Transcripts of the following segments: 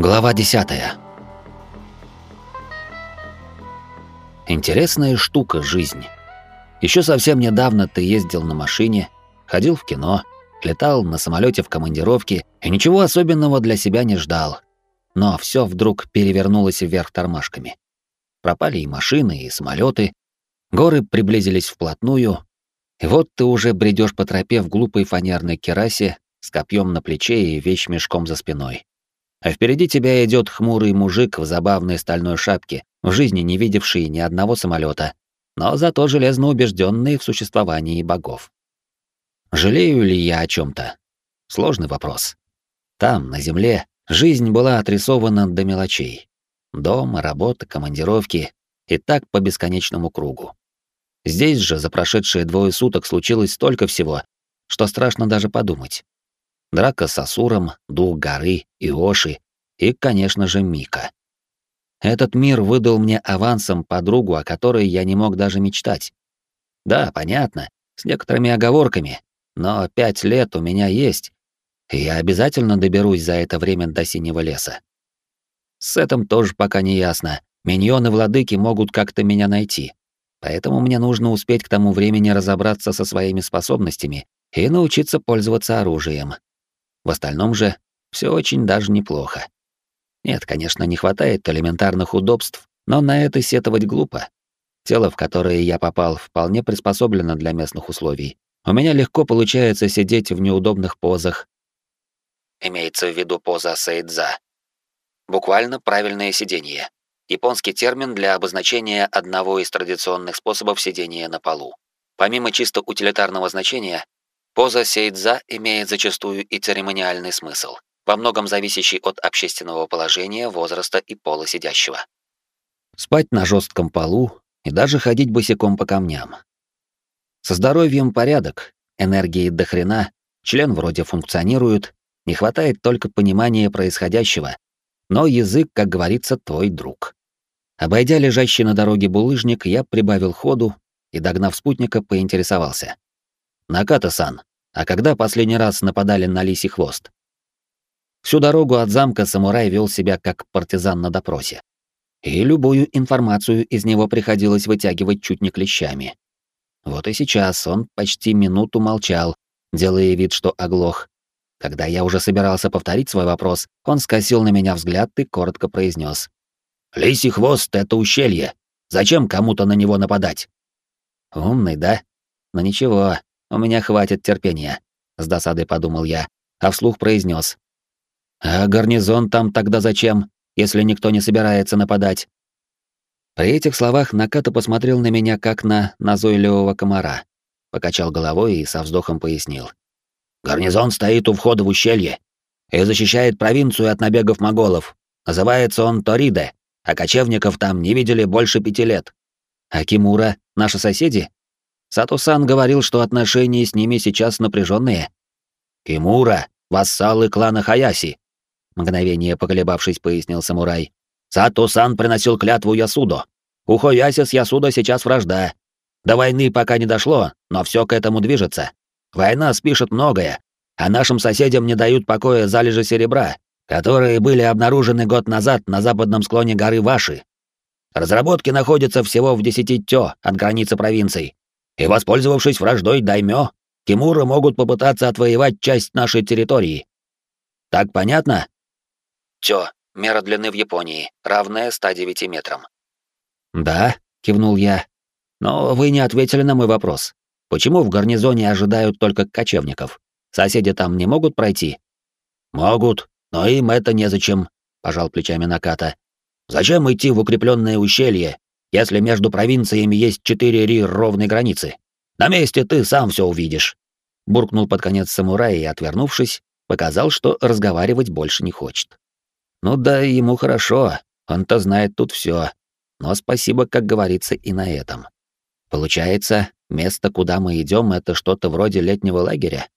Глава 10. Интересная штука жизнь. Еще совсем недавно ты ездил на машине, ходил в кино, летал на самолете в командировке и ничего особенного для себя не ждал. Но все вдруг перевернулось вверх тормашками. Пропали и машины, и самолеты, горы приблизились вплотную, и вот ты уже бредешь по тропе в глупой фанерной керасе с копьем на плече и вещмешком за спиной. А впереди тебя идет хмурый мужик в забавной стальной шапке, в жизни не видевший ни одного самолета, но зато железно убежденный в существовании богов. Жалею ли я о чем-то? Сложный вопрос. Там, на земле, жизнь была отрисована до мелочей. Дом, работа, командировки и так по бесконечному кругу. Здесь же за прошедшие двое суток случилось столько всего, что страшно даже подумать. Драка с Асуром, Дух горы, Иоши и, конечно же, Мика. Этот мир выдал мне авансом подругу, о которой я не мог даже мечтать. Да, понятно, с некоторыми оговорками, но пять лет у меня есть, и я обязательно доберусь за это время до Синего леса. С этим тоже пока не ясно. Миньоны владыки могут как-то меня найти. Поэтому мне нужно успеть к тому времени разобраться со своими способностями и научиться пользоваться оружием. В остальном же все очень даже неплохо. Нет, конечно, не хватает элементарных удобств, но на это сетовать глупо. Тело, в которое я попал, вполне приспособлено для местных условий. У меня легко получается сидеть в неудобных позах. Имеется в виду поза сейдза. Буквально правильное сидение. Японский термин для обозначения одного из традиционных способов сидения на полу. Помимо чисто утилитарного значения, Поза сейдза имеет зачастую и церемониальный смысл, во многом зависящий от общественного положения, возраста и пола сидящего. Спать на жестком полу и даже ходить босиком по камням. Со здоровьем порядок, энергии до хрена, член вроде функционирует, не хватает только понимания происходящего, но язык, как говорится, твой друг. Обойдя лежащий на дороге булыжник, я прибавил ходу и, догнав спутника, поинтересовался. «Наката-сан, а когда последний раз нападали на лисий хвост?» Всю дорогу от замка самурай вел себя как партизан на допросе. И любую информацию из него приходилось вытягивать чуть не клещами. Вот и сейчас он почти минуту молчал, делая вид, что оглох. Когда я уже собирался повторить свой вопрос, он скосил на меня взгляд и коротко произнес: «Лисий хвост — это ущелье. Зачем кому-то на него нападать?» Умный, да? Но ничего, у меня хватит терпения, с досадой подумал я, а вслух произнес: А гарнизон там тогда зачем, если никто не собирается нападать? При этих словах Наката посмотрел на меня как на назойливого комара, покачал головой и со вздохом пояснил: Гарнизон стоит у входа в ущелье и защищает провинцию от набегов моголов. Называется он Ториде, а кочевников там не видели больше пяти лет. А Кимура — наши соседи? Сатусан говорил, что отношения с ними сейчас напряженные. «Кимура, вассалы клана Хаяси», — мгновение поколебавшись, пояснил самурай. «Сатусан приносил клятву Ясудо. У Хаяси с Ясудо сейчас вражда. До войны пока не дошло, но все к этому движется. Война спишет многое, а нашим соседям не дают покоя залежи серебра, которые были обнаружены год назад на западном склоне горы Ваши. Разработки находятся всего в десяти тё от границы провинций, и, воспользовавшись враждой Даймё, Тимуры могут попытаться отвоевать часть нашей территории. Так понятно? Тё, мера длины в Японии, равная 109 метрам. Да, кивнул я. Но вы не ответили на мой вопрос. Почему в гарнизоне ожидают только кочевников? Соседи там не могут пройти? Могут, но им это незачем, пожал плечами Наката. Зачем идти в укрепленное ущелье, если между провинциями есть четыре ри ровной границы. На месте ты сам все увидишь. Буркнул под конец самурай и, отвернувшись, показал, что разговаривать больше не хочет. Ну да, ему хорошо, он-то знает тут все. Но спасибо, как говорится, и на этом. Получается, место, куда мы идем, это что-то вроде летнего лагеря.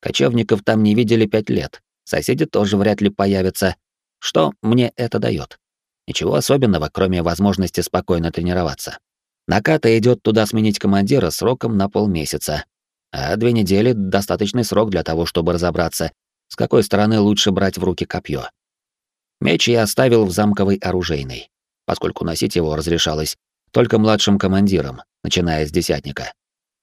Кочевников там не видели пять лет. Соседи тоже вряд ли появятся. Что мне это дает? Ничего особенного, кроме возможности спокойно тренироваться. Наката идет туда сменить командира сроком на полмесяца. А две недели — достаточный срок для того, чтобы разобраться, с какой стороны лучше брать в руки копье. Меч я оставил в замковой оружейной, поскольку носить его разрешалось только младшим командирам, начиная с десятника.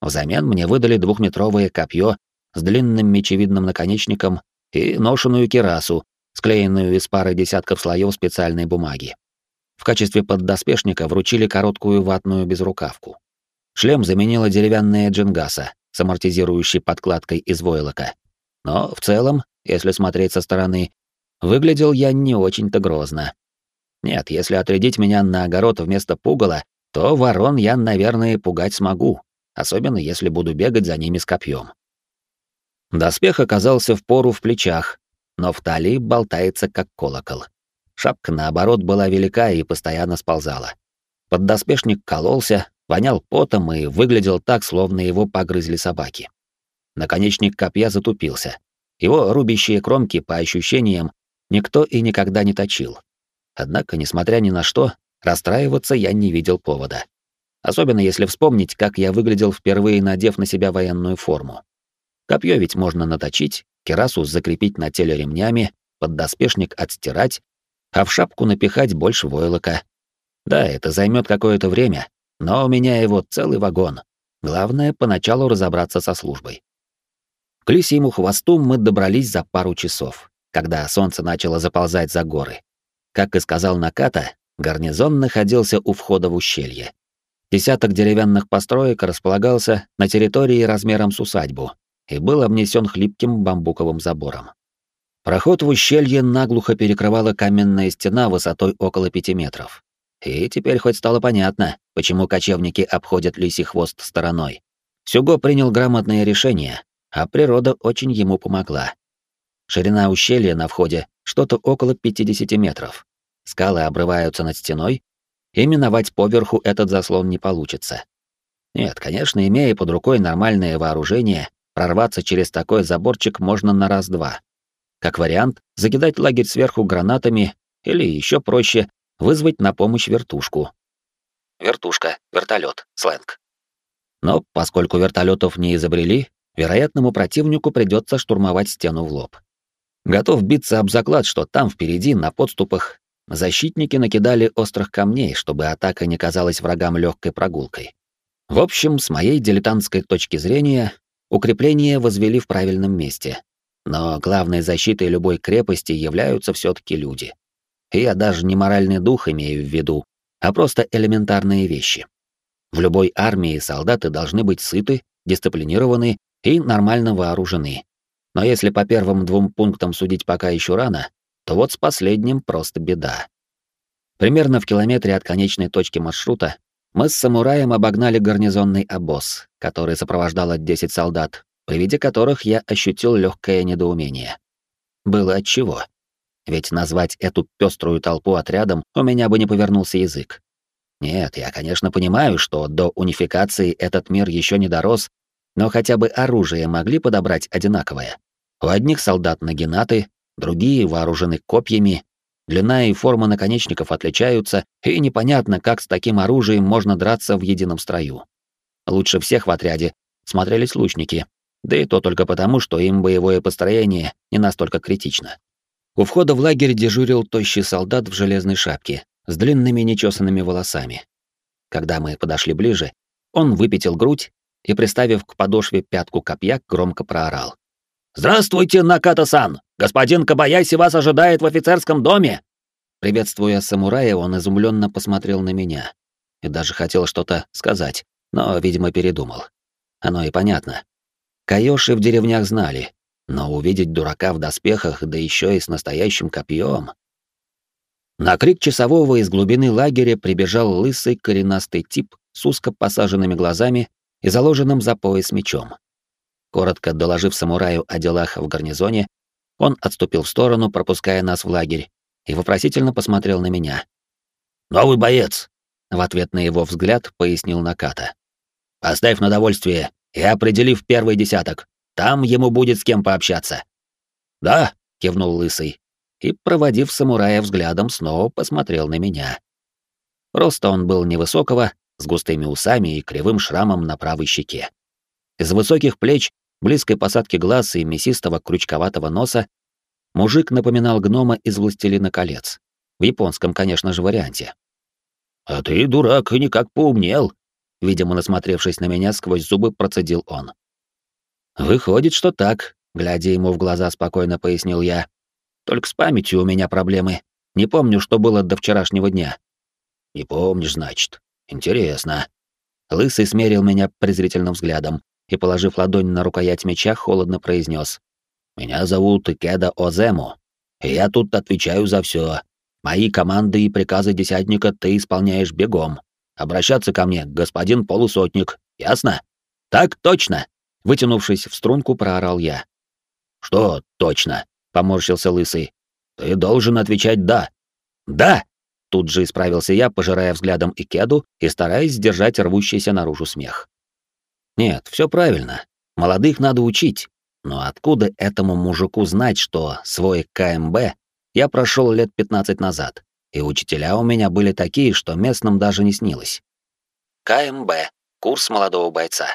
Взамен мне выдали двухметровое копье с длинным мечевидным наконечником и ношеную кирасу, склеенную из пары десятков слоев специальной бумаги. В качестве поддоспешника вручили короткую ватную безрукавку. Шлем заменила деревянная джингаса с амортизирующей подкладкой из войлока. Но в целом, если смотреть со стороны, выглядел я не очень-то грозно. Нет, если отрядить меня на огород вместо пугала, то ворон я, наверное, пугать смогу, особенно если буду бегать за ними с копьем. Доспех оказался в пору в плечах, но в талии болтается как колокол. Шапка, наоборот, была велика и постоянно сползала. Поддоспешник кололся, вонял потом и выглядел так, словно его погрызли собаки. Наконечник копья затупился. Его рубящие кромки, по ощущениям, никто и никогда не точил. Однако, несмотря ни на что, расстраиваться я не видел повода. Особенно если вспомнить, как я выглядел впервые, надев на себя военную форму. Копье ведь можно наточить, керасу закрепить на теле ремнями, поддоспешник отстирать, а в шапку напихать больше войлока. Да, это займет какое-то время, но у меня его целый вагон. Главное, поначалу разобраться со службой. К лисьему хвосту мы добрались за пару часов, когда солнце начало заползать за горы. Как и сказал Наката, гарнизон находился у входа в ущелье. Десяток деревянных построек располагался на территории размером с усадьбу и был обнесен хлипким бамбуковым забором. Проход в ущелье наглухо перекрывала каменная стена высотой около пяти метров. И теперь хоть стало понятно, почему кочевники обходят лисий хвост стороной. Сюго принял грамотное решение, а природа очень ему помогла. Ширина ущелья на входе что-то около 50 метров. Скалы обрываются над стеной, и миновать поверху этот заслон не получится. Нет, конечно, имея под рукой нормальное вооружение, прорваться через такой заборчик можно на раз-два. Как вариант, закидать лагерь сверху гранатами или еще проще вызвать на помощь вертушку. Вертушка, вертолет, сленг. Но поскольку вертолетов не изобрели, вероятному противнику придется штурмовать стену в лоб. Готов биться об заклад, что там впереди, на подступах, защитники накидали острых камней, чтобы атака не казалась врагам легкой прогулкой. В общем, с моей дилетантской точки зрения, укрепления возвели в правильном месте, но главной защитой любой крепости являются все таки люди. И я даже не моральный дух имею в виду, а просто элементарные вещи. В любой армии солдаты должны быть сыты, дисциплинированы и нормально вооружены. Но если по первым двум пунктам судить пока еще рано, то вот с последним просто беда. Примерно в километре от конечной точки маршрута мы с самураем обогнали гарнизонный обоз, который сопровождало 10 солдат, при виде которых я ощутил легкое недоумение. Было отчего. Ведь назвать эту пеструю толпу отрядом у меня бы не повернулся язык. Нет, я, конечно, понимаю, что до унификации этот мир еще не дорос, но хотя бы оружие могли подобрать одинаковое. У одних солдат нагинаты, другие вооружены копьями, длина и форма наконечников отличаются, и непонятно, как с таким оружием можно драться в едином строю. Лучше всех в отряде смотрелись лучники, да и то только потому, что им боевое построение не настолько критично. У входа в лагерь дежурил тощий солдат в железной шапке с длинными нечесанными волосами. Когда мы подошли ближе, он выпятил грудь и, приставив к подошве пятку копья, громко проорал. «Здравствуйте, Наката-сан! Господин Кабаяси вас ожидает в офицерском доме!» Приветствуя самурая, он изумленно посмотрел на меня и даже хотел что-то сказать, но, видимо, передумал. Оно и понятно. Каёши в деревнях знали, но увидеть дурака в доспехах, да еще и с настоящим копьем. На крик часового из глубины лагеря прибежал лысый коренастый тип с узко посаженными глазами и заложенным за пояс мечом. Коротко доложив самураю о делах в гарнизоне, он отступил в сторону, пропуская нас в лагерь, и вопросительно посмотрел на меня. «Новый боец!» — в ответ на его взгляд пояснил Наката. «Поставь на довольствие и определив первый десяток. Там ему будет с кем пообщаться. Да, кивнул лысый и, проводив самурая взглядом, снова посмотрел на меня. Роста он был невысокого, с густыми усами и кривым шрамом на правой щеке. Из высоких плеч, близкой посадки глаз и мясистого крючковатого носа Мужик напоминал гнома из «Властелина колец». В японском, конечно же, варианте. «А ты, дурак, никак поумнел!» Видимо, насмотревшись на меня, сквозь зубы процедил он. «Выходит, что так», — глядя ему в глаза, спокойно пояснил я. «Только с памятью у меня проблемы. Не помню, что было до вчерашнего дня». «Не помнишь, значит. Интересно». Лысый смерил меня презрительным взглядом и, положив ладонь на рукоять меча, холодно произнес: «Меня зовут Икеда Озему, и я тут отвечаю за все. Мои команды и приказы десятника ты исполняешь бегом. Обращаться ко мне, господин полусотник, ясно? Так точно!» Вытянувшись в струнку, проорал я. «Что точно?» — поморщился Лысый. «Ты должен отвечать «да». «Да!» — тут же исправился я, пожирая взглядом Икеду и стараясь сдержать рвущийся наружу смех. «Нет, все правильно. Молодых надо учить. Но откуда этому мужику знать, что свой КМБ я прошел лет 15 назад, и учителя у меня были такие, что местным даже не снилось. КМБ. Курс молодого бойца.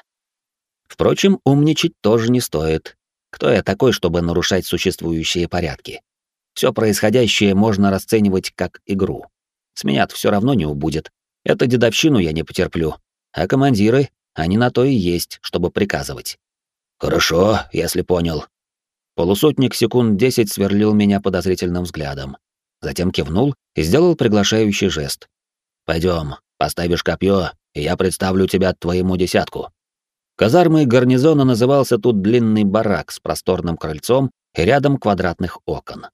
Впрочем, умничать тоже не стоит. Кто я такой, чтобы нарушать существующие порядки? Все происходящее можно расценивать как игру. С меня все равно не убудет. Это дедовщину я не потерплю. А командиры, они на то и есть, чтобы приказывать. Хорошо, если понял. Полусотник секунд десять сверлил меня подозрительным взглядом. Затем кивнул и сделал приглашающий жест. Пойдем, поставишь копье, и я представлю тебя твоему десятку. Казармой гарнизона назывался тут длинный барак с просторным крыльцом и рядом квадратных окон.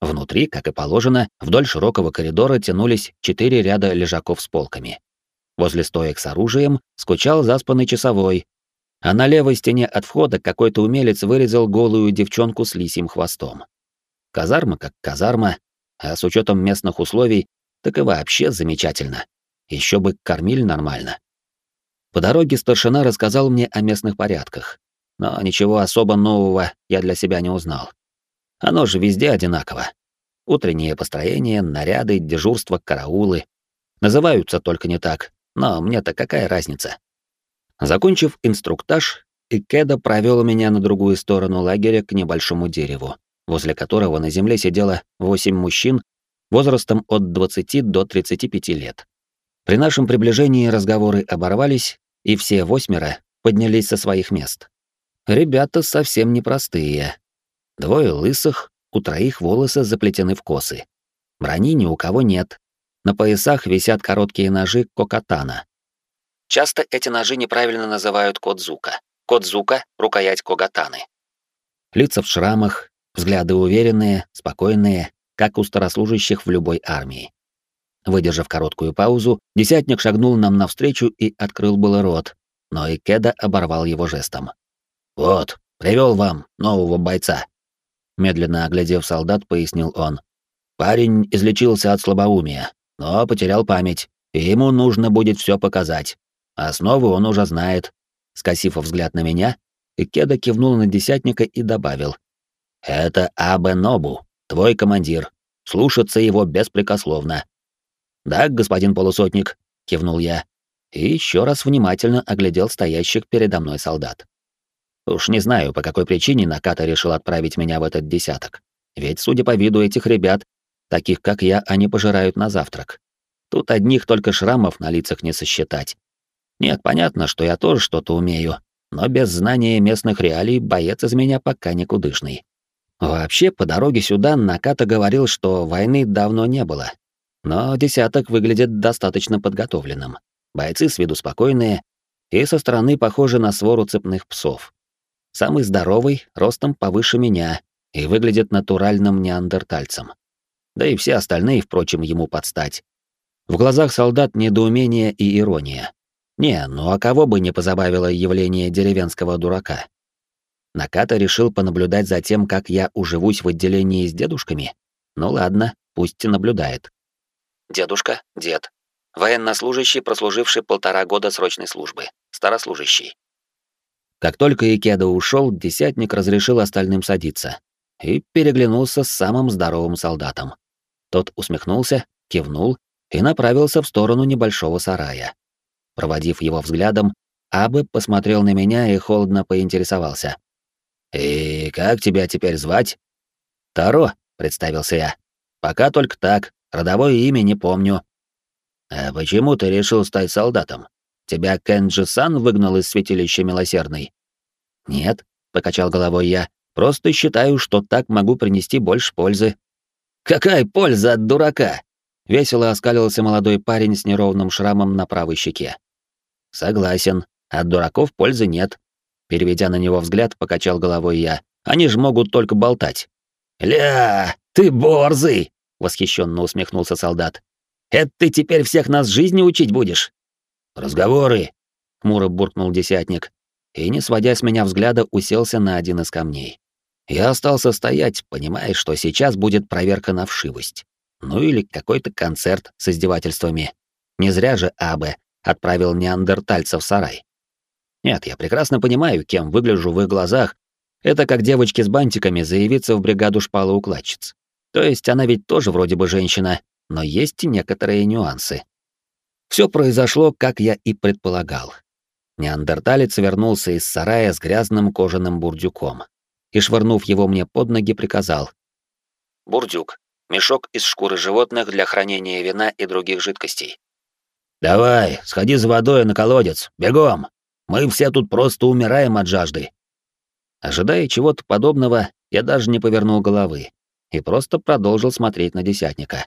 Внутри, как и положено, вдоль широкого коридора тянулись четыре ряда лежаков с полками. Возле стоек с оружием скучал заспанный часовой, а на левой стене от входа какой-то умелец вырезал голую девчонку с лисьим хвостом. Казарма как казарма, а с учетом местных условий, так и вообще замечательно. Еще бы кормили нормально. По дороге старшина рассказал мне о местных порядках, но ничего особо нового я для себя не узнал. Оно же везде одинаково. Утреннее построение, наряды, дежурство, караулы. Называются только не так, но мне-то какая разница? Закончив инструктаж, Икеда провел меня на другую сторону лагеря к небольшому дереву, возле которого на земле сидело восемь мужчин возрастом от 20 до 35 лет. При нашем приближении разговоры оборвались, и все восьмеро поднялись со своих мест. Ребята совсем непростые. Двое лысых, у троих волосы заплетены в косы. Брони ни у кого нет. На поясах висят короткие ножи кокатана, Часто эти ножи неправильно называют кодзука. Кодзука — рукоять когатаны. Лица в шрамах, взгляды уверенные, спокойные, как у старослужащих в любой армии. Выдержав короткую паузу, десятник шагнул нам навстречу и открыл было рот, но Икеда оборвал его жестом. «Вот, привел вам нового бойца», — медленно оглядев солдат, пояснил он. «Парень излечился от слабоумия, но потерял память, и ему нужно будет все показать. Основы он уже знает. Скосив взгляд на меня, Икеда кивнул на десятника и добавил. «Это Абе Нобу, твой командир. Слушаться его беспрекословно». «Да, господин полусотник», — кивнул я, и еще раз внимательно оглядел стоящих передо мной солдат. Уж не знаю, по какой причине Наката решил отправить меня в этот десяток. Ведь, судя по виду этих ребят, таких как я, они пожирают на завтрак. Тут одних только шрамов на лицах не сосчитать. Нет, понятно, что я тоже что-то умею, но без знания местных реалий боец из меня пока никудышный. Вообще, по дороге сюда Наката говорил, что войны давно не было. Но десяток выглядит достаточно подготовленным. Бойцы с виду спокойные и со стороны похожи на свору цепных псов. Самый здоровый, ростом повыше меня, и выглядит натуральным неандертальцем. Да и все остальные, впрочем, ему подстать. В глазах солдат недоумение и ирония. Не, ну а кого бы не позабавило явление деревенского дурака? Наката решил понаблюдать за тем, как я уживусь в отделении с дедушками? Ну ладно, пусть наблюдает. Дедушка, дед. Военнослужащий, прослуживший полтора года срочной службы. Старослужащий. Как только Икеда ушел, десятник разрешил остальным садиться и переглянулся с самым здоровым солдатом. Тот усмехнулся, кивнул и направился в сторону небольшого сарая. Проводив его взглядом, Абы посмотрел на меня и холодно поинтересовался. «И как тебя теперь звать?» Таро, представился я. Пока только так, родовое имя не помню. А почему ты решил стать солдатом? Тебя Кенджи-сан выгнал из святилища милосердный? Нет, покачал головой я. Просто считаю, что так могу принести больше пользы. Какая польза от дурака? Весело оскалился молодой парень с неровным шрамом на правой щеке. Согласен, от дураков пользы нет. Переведя на него взгляд, покачал головой я. Они же могут только болтать. «Ля, ты борзый!» — восхищенно усмехнулся солдат. «Это ты теперь всех нас жизни учить будешь?» «Разговоры!» — хмуро буркнул десятник. И, не сводя с меня взгляда, уселся на один из камней. Я остался стоять, понимая, что сейчас будет проверка на вшивость. Ну или какой-то концерт с издевательствами. Не зря же Абе отправил неандертальцев в сарай. Нет, я прекрасно понимаю, кем выгляжу в их глазах. Это как девочки с бантиками заявиться в бригаду шпалоукладчиц. То есть она ведь тоже вроде бы женщина, но есть некоторые нюансы. Все произошло, как я и предполагал. Неандерталец вернулся из сарая с грязным кожаным бурдюком и, швырнув его мне под ноги, приказал. «Бурдюк. Мешок из шкуры животных для хранения вина и других жидкостей. «Давай, сходи за водой на колодец, бегом! Мы все тут просто умираем от жажды!» Ожидая чего-то подобного, я даже не повернул головы и просто продолжил смотреть на десятника.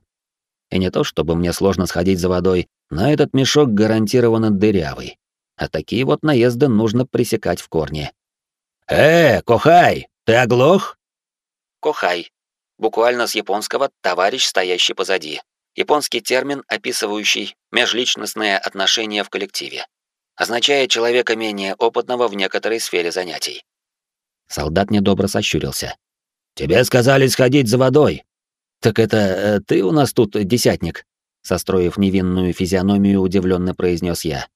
И не то, чтобы мне сложно сходить за водой, но этот мешок гарантированно дырявый. А такие вот наезды нужно пресекать в корне. «Э, Кохай, ты оглох?» Кохай. Буквально с японского «товарищ, стоящий позади». Японский термин, описывающий межличностные отношения в коллективе. Означает человека менее опытного в некоторой сфере занятий. Солдат недобро сощурился. «Тебе сказали сходить за водой!» «Так это э, ты у нас тут десятник?» Состроив невинную физиономию, удивленно произнес я.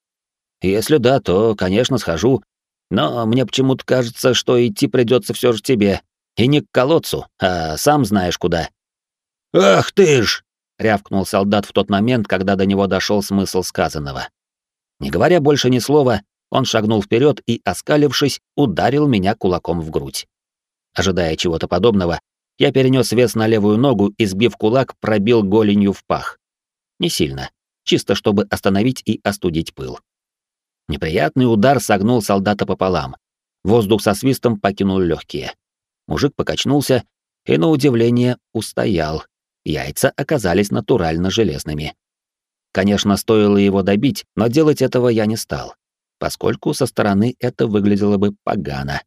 «Если да, то, конечно, схожу. Но мне почему-то кажется, что идти придется все же тебе. И не к колодцу, а сам знаешь куда». «Ах ты ж!» — рявкнул солдат в тот момент, когда до него дошел смысл сказанного. Не говоря больше ни слова, он шагнул вперед и, оскалившись, ударил меня кулаком в грудь. Ожидая чего-то подобного, я перенес вес на левую ногу и, сбив кулак, пробил голенью в пах. Не сильно, чисто чтобы остановить и остудить пыл. Неприятный удар согнул солдата пополам. Воздух со свистом покинул легкие. Мужик покачнулся и, на удивление, устоял. Яйца оказались натурально железными. Конечно, стоило его добить, но делать этого я не стал, поскольку со стороны это выглядело бы погано.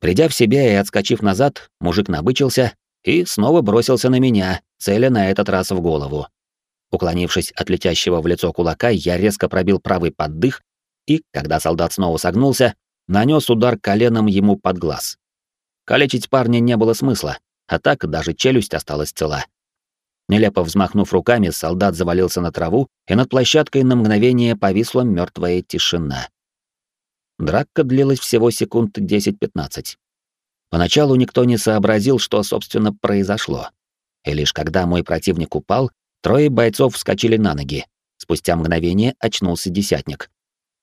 Придя в себя и отскочив назад, мужик набычился и снова бросился на меня, целя на этот раз в голову. Уклонившись от летящего в лицо кулака, я резко пробил правый поддых и, когда солдат снова согнулся, нанес удар коленом ему под глаз. Калечить парня не было смысла, а так даже челюсть осталась цела. Нелепо взмахнув руками, солдат завалился на траву, и над площадкой на мгновение повисла мертвая тишина. Драка длилась всего секунд 10-15. Поначалу никто не сообразил, что, собственно, произошло. И лишь когда мой противник упал, трое бойцов вскочили на ноги. Спустя мгновение очнулся десятник.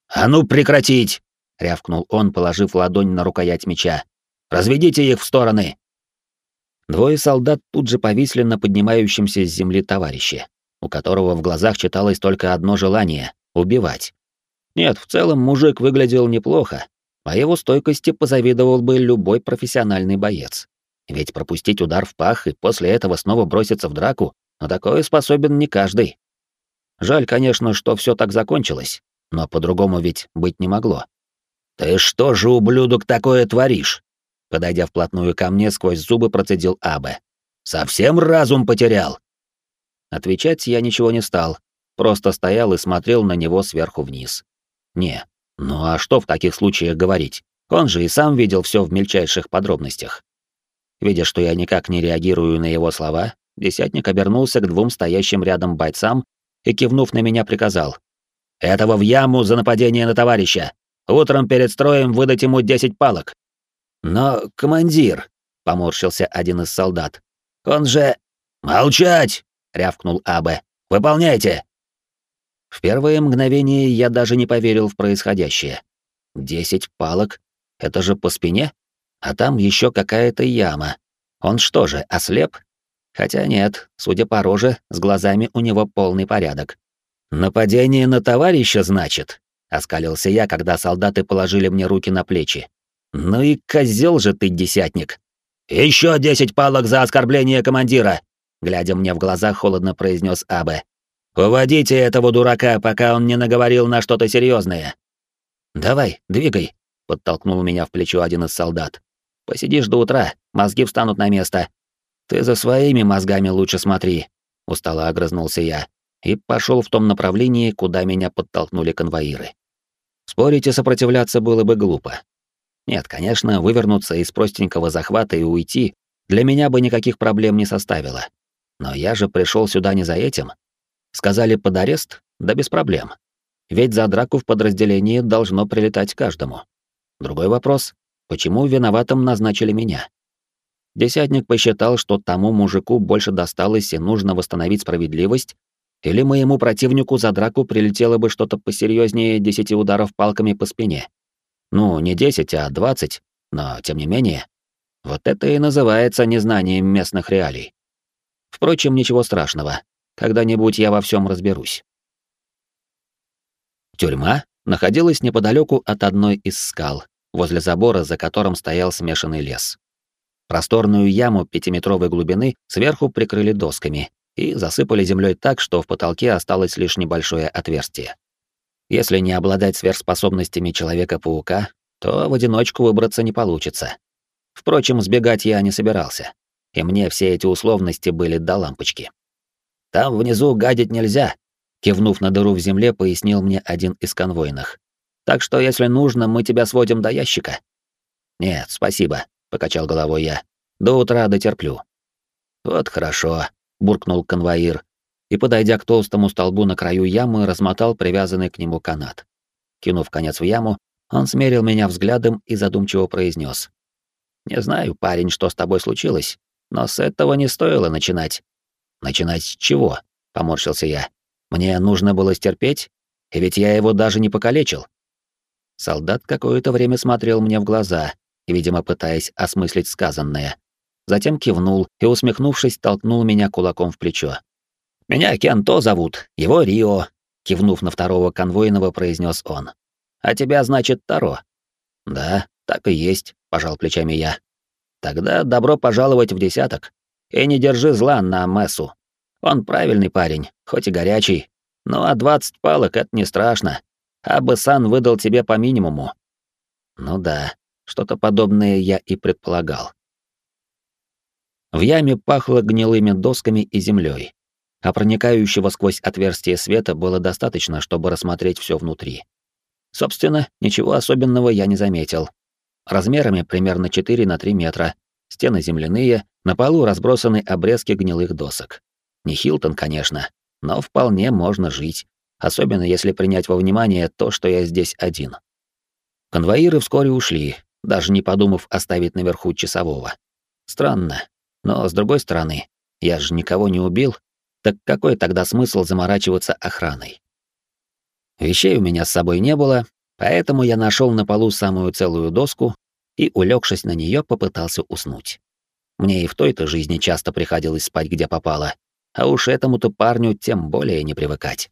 «А ну прекратить!» — рявкнул он, положив ладонь на рукоять меча. «Разведите их в стороны!» Двое солдат тут же повисли на поднимающемся с земли товарище, у которого в глазах читалось только одно желание — убивать. Нет, в целом мужик выглядел неплохо, а его стойкости позавидовал бы любой профессиональный боец. Ведь пропустить удар в пах и после этого снова броситься в драку, на такое способен не каждый. Жаль, конечно, что все так закончилось, но по-другому ведь быть не могло. «Ты что же, ублюдок, такое творишь?» Подойдя вплотную ко мне, сквозь зубы процедил Абе. «Совсем разум потерял?» Отвечать я ничего не стал, просто стоял и смотрел на него сверху вниз. Не, ну а что в таких случаях говорить? Он же и сам видел все в мельчайших подробностях. Видя, что я никак не реагирую на его слова, десятник обернулся к двум стоящим рядом бойцам и, кивнув на меня, приказал. «Этого в яму за нападение на товарища! Утром перед строем выдать ему десять палок!» «Но, командир», — поморщился один из солдат, — «он же...» «Молчать!» — рявкнул Абе. «Выполняйте!» В первое мгновение я даже не поверил в происходящее. Десять палок — это же по спине? А там еще какая-то яма. Он что же, ослеп? Хотя нет, судя по роже, с глазами у него полный порядок. «Нападение на товарища, значит?» — оскалился я, когда солдаты положили мне руки на плечи. «Ну и козел же ты, десятник!» «Еще десять палок за оскорбление командира!» Глядя мне в глаза, холодно произнес Абе. «Уводите этого дурака, пока он не наговорил на что-то серьезное. «Давай, двигай», — подтолкнул меня в плечо один из солдат. «Посидишь до утра, мозги встанут на место». «Ты за своими мозгами лучше смотри», — устало огрызнулся я и пошел в том направлении, куда меня подтолкнули конвоиры. Спорить и сопротивляться было бы глупо. Нет, конечно, вывернуться из простенького захвата и уйти для меня бы никаких проблем не составило. Но я же пришел сюда не за этим. Сказали под арест? Да без проблем. Ведь за драку в подразделении должно прилетать каждому. Другой вопрос — почему виноватым назначили меня? Десятник посчитал, что тому мужику больше досталось и нужно восстановить справедливость, или моему противнику за драку прилетело бы что-то посерьезнее десяти ударов палками по спине. Ну, не десять, а двадцать, но тем не менее. Вот это и называется незнанием местных реалий. Впрочем, ничего страшного. Когда-нибудь я во всем разберусь. Тюрьма находилась неподалеку от одной из скал, возле забора, за которым стоял смешанный лес. Просторную яму пятиметровой глубины сверху прикрыли досками и засыпали землей так, что в потолке осталось лишь небольшое отверстие. Если не обладать сверхспособностями Человека-паука, то в одиночку выбраться не получится. Впрочем, сбегать я не собирался, и мне все эти условности были до лампочки. Там внизу гадить нельзя, кивнув на дыру в земле, пояснил мне один из конвойных. Так что, если нужно, мы тебя сводим до ящика. Нет, спасибо, покачал головой я. До утра дотерплю. Вот хорошо, буркнул конвоир и, подойдя к толстому столбу на краю ямы, размотал привязанный к нему канат. Кинув конец в яму, он смерил меня взглядом и задумчиво произнес: «Не знаю, парень, что с тобой случилось, но с этого не стоило начинать». «Начинать с чего?» — поморщился я. «Мне нужно было стерпеть, и ведь я его даже не покалечил». Солдат какое-то время смотрел мне в глаза, видимо, пытаясь осмыслить сказанное, затем кивнул и, усмехнувшись, толкнул меня кулаком в плечо. «Меня Кенто зовут, его Рио», — кивнув на второго конвойного, произнес он. «А тебя, значит, Таро?» «Да, так и есть», — пожал плечами я. «Тогда добро пожаловать в десяток. И не держи зла на Мессу. Он правильный парень, хоть и горячий. Ну а двадцать палок — это не страшно. А Басан выдал тебе по минимуму». «Ну да, что-то подобное я и предполагал. В яме пахло гнилыми досками и землей, а проникающего сквозь отверстие света было достаточно, чтобы рассмотреть все внутри. Собственно, ничего особенного я не заметил. Размерами примерно 4 на 3 метра, стены земляные, на полу разбросаны обрезки гнилых досок. Не Хилтон, конечно, но вполне можно жить, особенно если принять во внимание то, что я здесь один. Конвоиры вскоре ушли, даже не подумав оставить наверху часового. Странно, но, с другой стороны, я же никого не убил, так какой тогда смысл заморачиваться охраной? Вещей у меня с собой не было, поэтому я нашел на полу самую целую доску и, улегшись на нее, попытался уснуть. Мне и в той-то жизни часто приходилось спать, где попало, а уж этому-то парню тем более не привыкать.